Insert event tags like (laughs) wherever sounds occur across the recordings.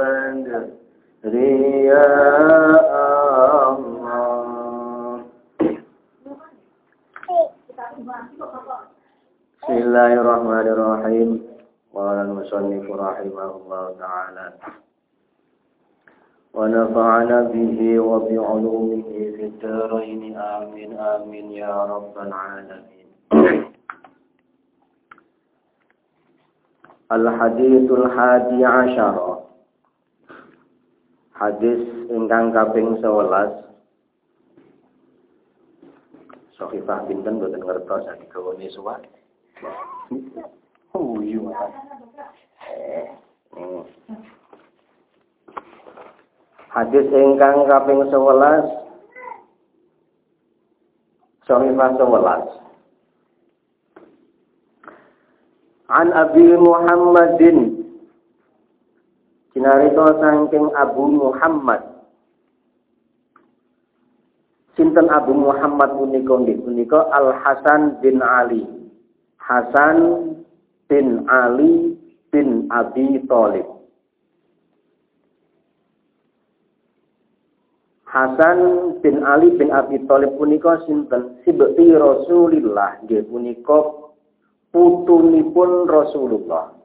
البدر يا الله. بسم الله الرحمن الرحيم. قال المصنف رحمه الله تعالى ونفعنا به وبعلومه في الدارين. آمين آمين يا رب العالمين. الحديث الحادي عشر. Hadis ingkang kaping 11 Sohifah pinten boten ngertos sak digawone suwak. Oh iya. Eh. Hadis ingkang kaping 11 Sohifah 11 An Abi Muhammadin Cinarito saking Abu Muhammad. Sinten Abu Muhammad punika nggih Al Hasan bin Ali. Hasan bin Ali bin Abi Thalib. Hasan bin Ali bin Abi Thalib punika sinten? Sibti Rasulillah nggih punika putunipun Rasulullah.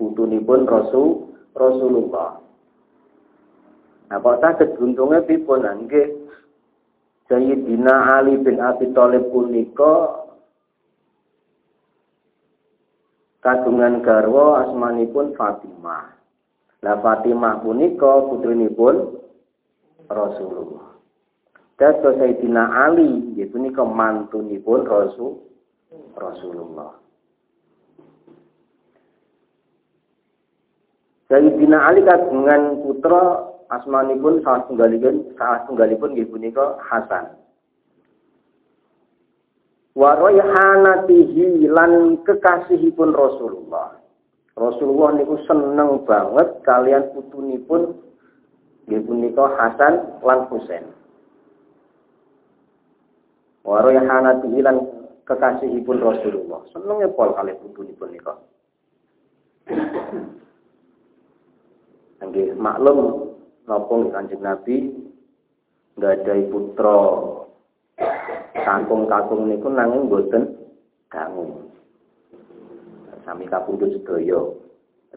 Putunipun Rasul Rasulullah. Nah, kok saged guntunge pripun nggih Sayyidina Ali bin Abi Thalib punika kagungan garwa asmanipun Fatimah. Lah Fatimah punika putrinipun Rasulullah. Dados Sayyidina Ali nggih punika mantunipun Rasul Rasulullah. Sayyidina Ali kagungan putra asmanipun salah tunggalipun salah tunggalipun nggih punika Hasan. Wa lan kekasihipun Rasulullah. Rasulullah niku seneng banget kalian putunipun nggih punika Hasan lan Husain. Wa lan kekasihipun Rasulullah. Senenge pol kalih putunipun nika. Nggih maklum napa Kanjeng Nabi nggadahi putra kakung-kakung niku nanging boten dangu. Sami kapundhut sedaya.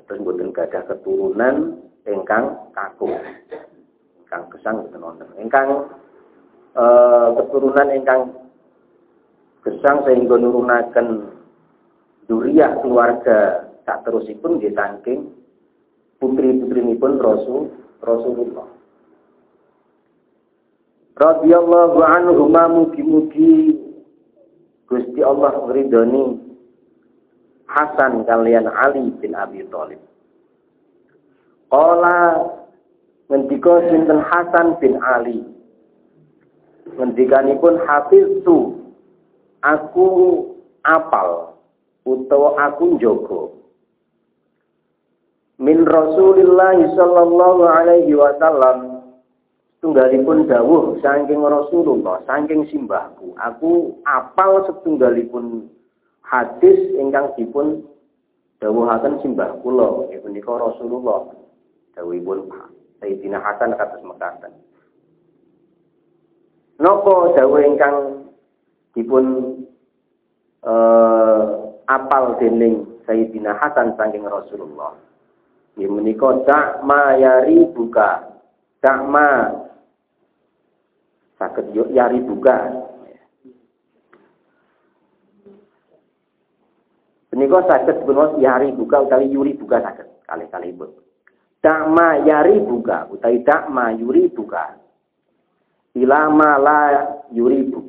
Terus boten gadah keturunan ingkang kakung. Ingkang gesang boten wonten. Ingkang eh, keturunan ingkang gesang sehingga nurunaken duriah keluarga tak terusipun nggih saking putri-putrinipun Rasul Rasulullah. Radhiyallahu anhu mugi-mugi Gusti Allah ngridoni Hasan kalian Ali bin Abi Thalib. Qala ngendika sinten Hasan bin Ali. Ngendikanipun hafiztu aku apal utawa aku njogo min Rasulillah sallallahu alaihi wasallam tunggalipun dawuh saking Rasulullah saking simbahku aku apal setunggalipun hadis ingkang dipun dawuhaken simbah kula punika Rasulullah dawuhipun Sayyidina Hasan kados mekaten. Napa dawuh ingkang dipun eh, apal dening Sayyidina Hasan saking Rasulullah. Nggih menika dak mayari buka. Dak ma saged yo yari buka. Menika saged dipun yari buka utawi yuri buka saged kali-kali ibu. Dak ma yari buka utawi dak ma yuri buka. Ilama la yuribu.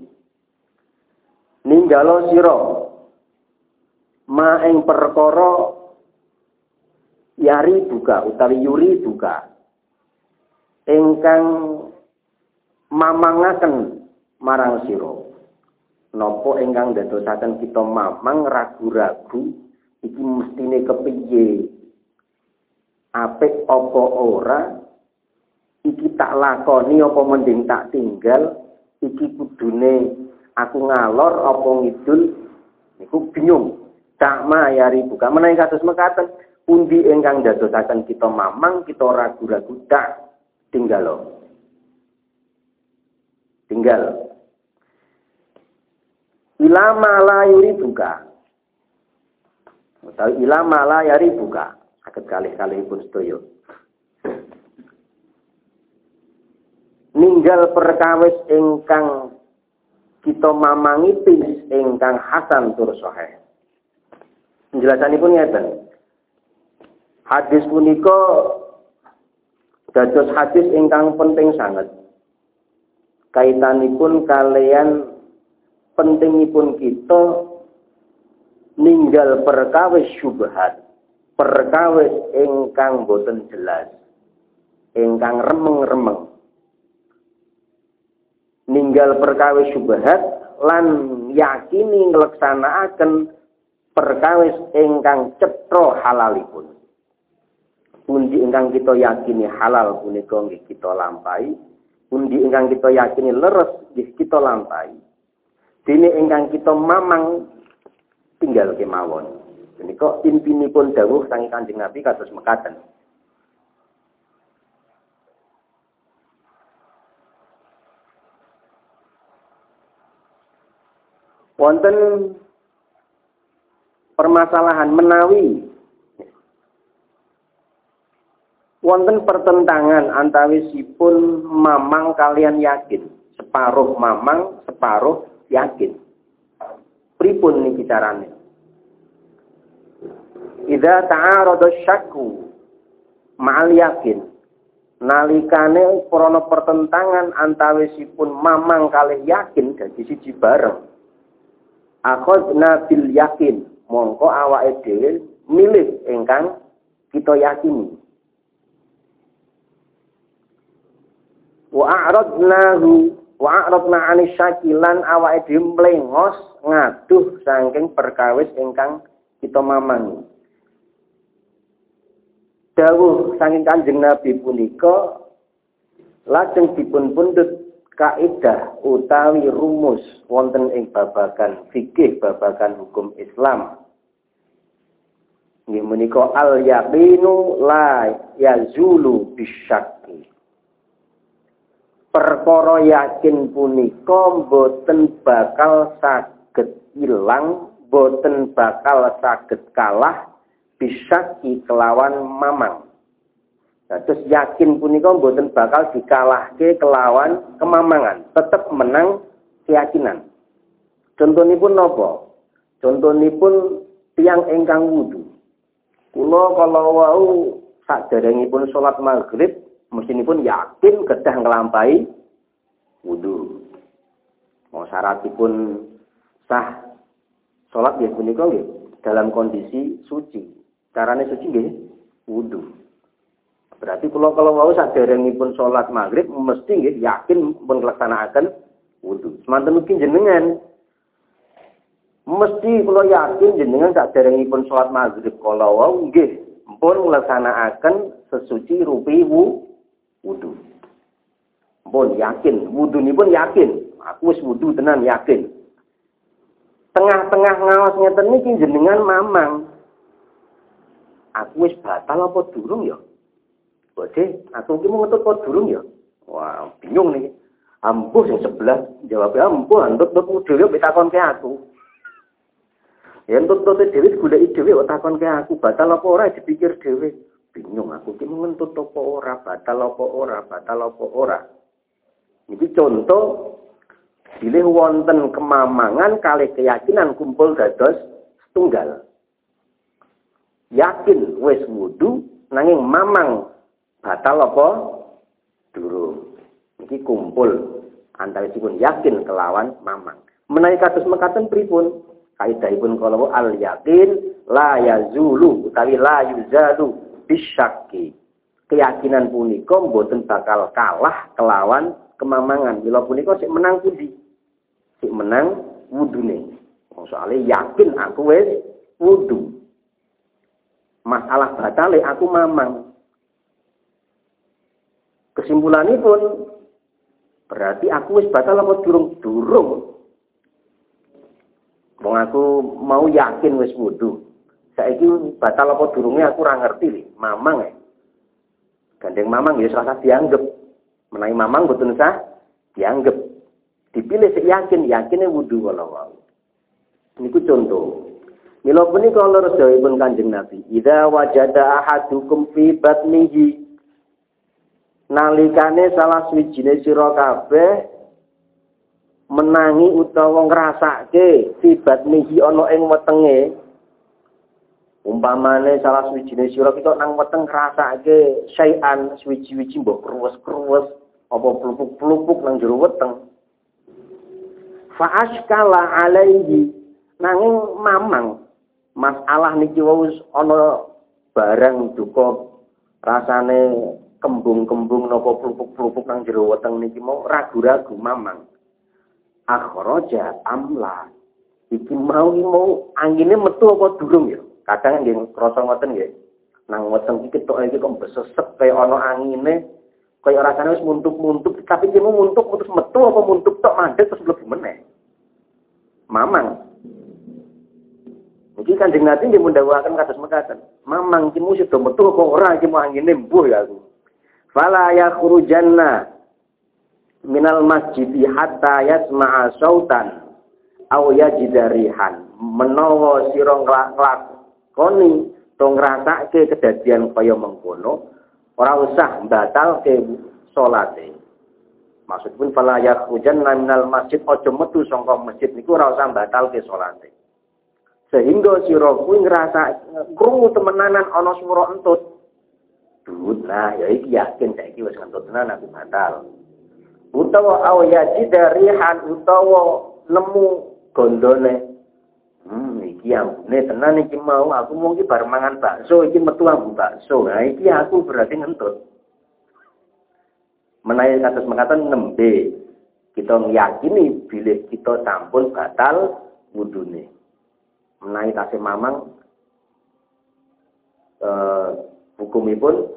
Ninggalo sira ma ing perkara yari buka utawi yuri buka ingkang mamangaken marang sira. Napa ingkang dadosaken kita mamang ragu-ragu iki mestine kepiye? Apik apa ora? Iki tak lakoni apa mending tak tinggal? Iki kudune aku ngalor apa ngidul? Niku bingung. Tak mayari buka. Menawi kados mekaten pundi ingkang dadosaken kita mamang kita ragu-ragu tak tinggal. Tinggal. Ilama la yuri buka utawi ilama la yari buka saged kalih-kalih pun sedaya ninggal perkawis ingkang kita mamangi pis ingkang hasan tur sahih. Penjelasanipun ngeten. Hadis punika dados hadis ingkang penting sangat. Kaitanipun kalian pentingipun kita ninggal perkawis syubhat, perkawis ingkang boten jelas, ingkang remeng-remeng ninggal perkawis syubhat lan yakini ngleksanakaken perkawis ingkang cetha halalipun. Pundi ingkang kita yakini halal punika nggih kita lampahi, pundi ingkang kita yakini leres nggih kita lampahi. Dene ingkang kita mamang tinggal kemawon. Menika intinipun dawuh saking Kanjeng Nabi kados mekaten. wonten permasalahan menawi wonten pertentangan antawisipun mamang kalian yakin. Separuh mamang separuh yakin. Pripun niki carane Idza ta'arada syakku ma'al yakin. Nalikane krana pertentangan antawisipun mamang kalih yakin dadi siji bareng. Akhadna bil yakin. Mongko awake dhewe milih ingkang kita yakini wa a'radnahu wa a'radna 'ani syakilan awake ngaduh saking perkawis ingkang kita mamani dawuh saking Kanjeng Nabi punika lajeng dipun pundhut kaidah utawi rumus wonten ing babagan fikih babagan hukum Islam. Nggih menika al yaqinu la yazulu bisyakki perkara yakin punika boten bakal saged ilang boten bakal saged kalah bisyaki kelawan mamang Nah, terus yakin punika mboten bakal dikalahke kelawan kemamangan, tetap menang keyakinan. Contonipun napa? Contonipun tiang ingkang wudu. Kula kalau wau saderengipun salat maghrib mesinipun yakin kedah nglampahi wudu. Mau syaratipun sah salat nggih punika nggih dalam kondisi suci. Carane suci nggih wudu. Berarti kalau kalau mau pun sholat maghrib mesti nggih yakin pun nglaksanakaken wudu. Semanten mungkin jenengan mesti kalau yakin jenengan pun sholat maghrib kalau wau nggih pun nglaksanakaken sesuci rupi wudu. Pun yakin, wudu pun yakin. Aku wis wudu tenan yakin. Tengah-tengah ngawas ngeten niki jenengan mamang. Aku wis batal apa durung ya? Bode, aku ki mau ngentut kok durung ya. Wah, bingung nih. Ampuh yang sebelah jawabnya ampuh entut-entut dhewe pitakon ke aku. Ya entut-entut dhewe goleki dhewe takon ke aku batal apa ora dipikir dhewe. Bingung aku ki ngentut apa ora, batal apa ora, batal apa ora. Iki contoh bilih wonten kemamangan kali keyakinan kumpul dados tunggal. Yakin wis wudu nanging mamang batal apa durung. Iki kumpul antara sipun yakin kelawan mamang. Menawi kados mekaten pripun? Kaidahipun kalau al yakin la yazulu utawi la yuzalu bisyakki. Keyakinan punika mboten bakal kalah kelawan kemamangan. Mila punika sik menang pundi? Sik menang wudune. Soalnya yakin aku wis wudu. Masalah batale aku mamang. Kesimpulannya pun berarti aku wis batal apa durung durung. Wong aku mau yakin wis wudu. Saiki batal apa durungnya aku ora ngerti Mamang ya. Gandeng mamang ya salah dianggap. Menawi mamang betul sah dianggap. Dipilih sik yakin, yakinnya wudu kalau wau. Niku contoh. Mila punika loro dawuhipun Kanjeng Nabi, "Idza wajada ahadukum fi batnihi nalikane salah swijine sira kabeh menangi utawa ngrasake tibat nihi ana ing wetenge umpamane salah swijine sira kita nang weteng ngrasake sayan swiji-wiji mbok kruwes-kruwes apa plupuk-plupuk nang jero weteng fa askala alaihi nanging mamang masalah niki wis ana barang duka rasane kembung-kembung nopo plupuk-plupuk nang jero weteng niki mau ragu-ragu mamang. Akhraja amla. Iki mau mau angine metu apa durung ya? Kadang nggih krasa ngoten nggih. Nang weteng iki ketok iki kok besesek kaya ana angine kaya rasane wis muntuk-muntuk tapi iki mau muntuk terus metu apa muntuk tok mandek terus mlebu meneh. Mamang. Iki Kanjeng Nabi nggih mundhawuhaken kados mekaten. Mamang iki mesti do metu apa ora iki mau angine mbuh ya aku fala yakhrujanna minal masjidi hatta yasma'a sautan aw yajida rihan menawa sira nglakoni to ngrasake kedadian kaya mengkono ora usah batalke salate maksudipun fala yakhrujanna minal masjid aja metu saka masjid niku ora usah batalke salate sehingga sira kuwi ngrasa krungu temenanan ana swara entut Dut nah ya iki yakin saiki wis kentut tenan aku batal. Utawa aw yajida rihan utawa nemu gondone. Iki ambune tenan iki mau aku mau iki bar mangan bakso iki metu ambu bakso. Nah iki aku berarti ngentut. Menawi kados mengatakan nembe kita meyakini bilih kita sampun batal wudune. Menawi tasih mamang eh, hukumipun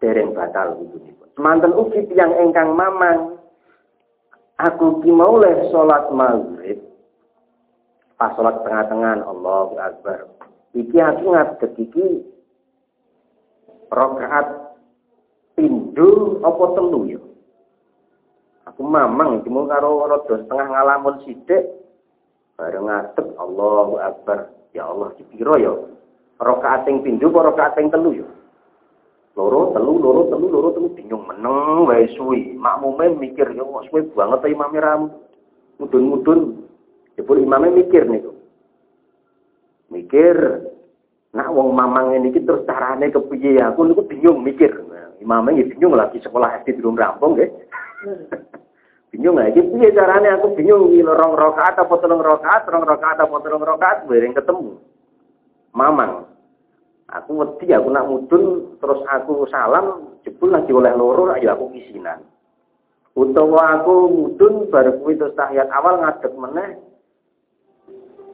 dereng batal wudunipun. Semanten ugi tiyang ingkang mamang aku ki salat maghrib pas salat tengah-tengah Allahu Akbar. Iki aku ngadeg iki rakaat pindho apa telu ya? Aku mamang iki mau karo rada setengah ngalamun sithik bareng ngadeg Allahu Akbar. Ya Allah dipira ya? Rakaat ping pindho apa rakaat ping telu ya? loro telu loro telu loro telu bingung meneng wae suwi makmume mikir yo kok suwi banget imame ram mudun-mudun jebul imame mikir niku mikir nak wong mamang ini terus carane kepiye aku niku bingung mikir. Nah, imame ya bingung lagi sekolah SD belum rampung nggih. (laughs) Bingung lagi piye carane? Aku bingung iki rong rakaat apa telung rakaat? Rong rakaat apa telung rakaat? Bareng ketemu. Mamang Aku wedi aku nak mudun terus aku salam jebul lagi oleh loro ya aku kisinan. Utawa aku mudun baru kuwi terus tahiyat awal ngadeg meneh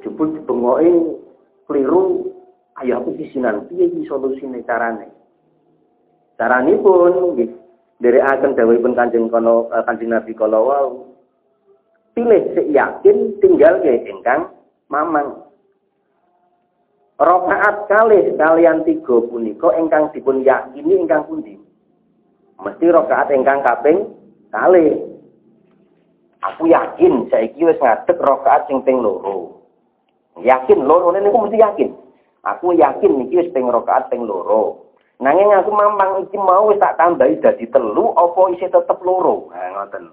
jebul dibengoki keliru ayo aku kisinan piye iki solusine carane. Carane pun nggih dari akan dawuhipun Kanjeng kono eh, Kanjeng Nabi kala wau pilih sik yakin tinggal ke ingkang mamang Rokaat kali kalian tiga punika ingkang dipun yakini ingkang pundi? Mesti rakaat ingkang kaping kali. Aku yakin saiki wis ngadeg rakaat sing ping loro. Yakin loro niku mesti yakin. Aku yakin niki wis ping rakaat ping loro. Nanging aku mamang iki mau wis tak tambahi dadi telu apa isih tetep loro. Nah ngoten.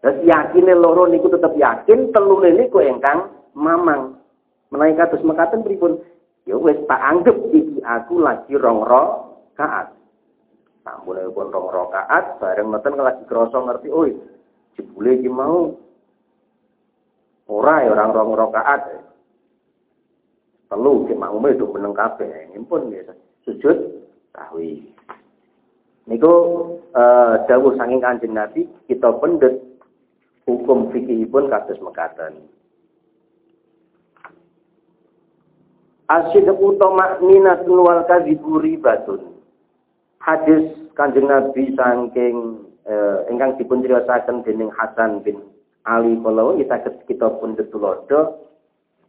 Terus yakine loro niku tetep yakin, telu niku ingkang mamang. Menawi kados mekaten pripun? Ya wis tak anggap iki aku lagi rong rakaat. Sampun pun rong rakaat bareng ngoten lagi krasa ngerti, oh jebule iki mau ora ya orang rong rakaat. Telu ki makmume itu meneng kabeh. Pun biasa sujud tahwi. Niku eh dawuh saking Kanjeng Nabi kita pendet hukum fikihipun kados mekaten. Asyidku tamakninatun wal kadzibu ribatun. Hadis Kanjeng Nabi saking eh, ingkang dipun criosaken dening Hasan bin Ali kala kita kita pun tulodo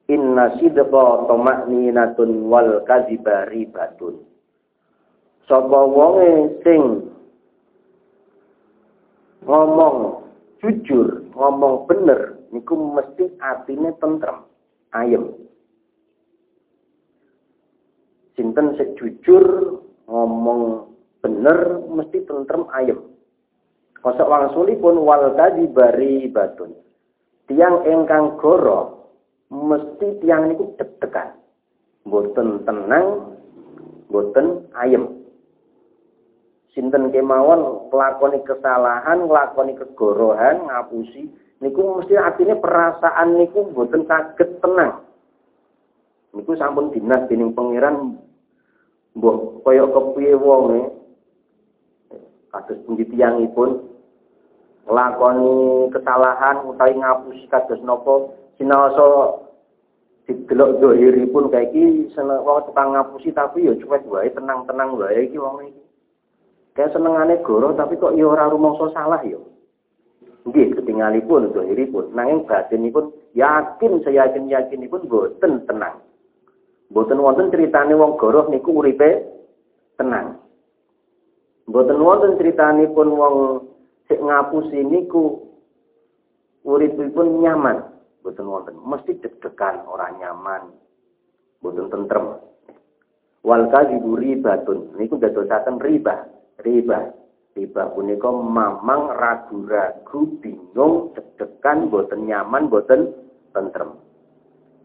inna sidqa tamakninatun wal kadziba ribatun. Sapa wonge sing ngomong jujur, ngomong bener, niku mesti atine tentrem, ayem. Sinten sing jujur, ngomong bener, mesti tentrem, ayem. Kosok wangsulipun wal tadi bari batun. Tiang engkang goro, mesti tiang niku deg-degan. Boten tenang, boten ayem sinten kemawon nglakoni kesalahan, nglakoni kegorohan, ngapusi, niku mesti artinya perasaan niku mboten saged tenang. Niku sampun dinas dening pangeran mbok kaya kepiye wonge kados pundi tiyangipun nglakoni kesalahan utawi ngapusi kados napa sinaosa didelok pun kayak iki seneng wong tukang ngapusi tapi ya cuek wae tenang-tenang wae iki wong iki Kayak senengane goro tapi kok ya ora rumangsa salah ya. Nggih, ketinggalipun dohiripun. Nanging batinipun yakin saya yakin yakinipun boten tenang. Boten wonten ceritane wong goroh niku uripe tenang. Boten wonten critanipun wong sik ngapusi niku uripipun nyaman. Boten wonten. Mesti deg-degan ora nyaman. Boten tentrem. Wal kadhibu ribatun. Niku dadosaken riba riba. Riba punika mamang ragu-ragu, bingung, deg-degan, boten nyaman, boten tentrem.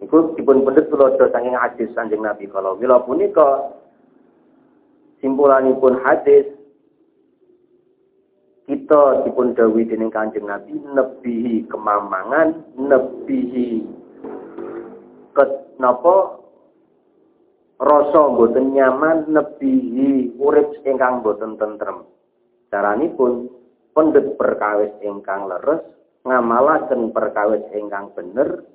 Iku dipun pendet tulodo saking hadis Kanjeng Nabi kalau mila punika simpulanipun hadis kita dipun dawuhi dening Kanjeng Nabi nebihi kemamangan, nebihi ket napa rasa boten nyaman nebihi urip ingkang boten tentrem. Caranipun pendet perkawis ingkang leres, ngamalaken perkawis ingkang bener,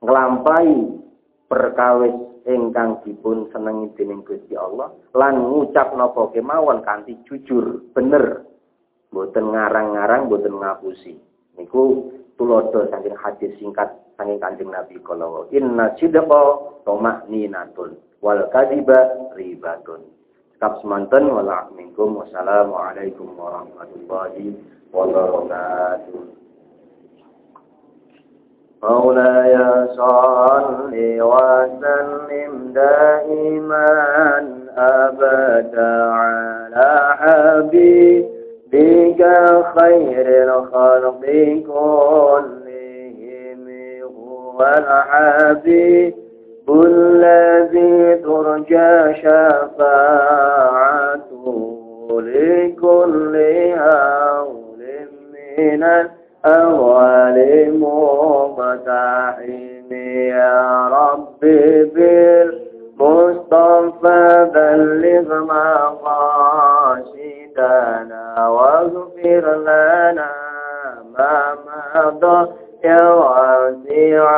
nglampahi perkawis ingkang dipun senengi dening Gusti Allah lan ngucap napa kemawon kanthi jujur, bener Boten ngarang-ngarang, boten ngapusi. Niku tulodo saking hadis singkat saking Kanjeng Nabi kala inna sidqa tumakninatun wal kadiba ribatun. Kap semanten wala minkum wassalamualaikum warahmatullahi wabarakatuh. مولاي صل وسلم دائما أبدا على حبيبك خير الخلق كلهم. والحبيب الذي ترجى شفاعته لكل هول من الأول مقتحم يا رب بالمصطفى بلغ مقاصدنا واغفر لنا ما مضى يا واسع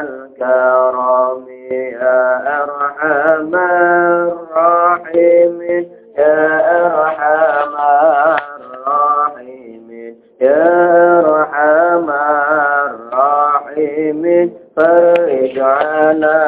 الكرم يا أرحم الراحمين يا أرحم الراحمين يا أرحم الراحمين فرج على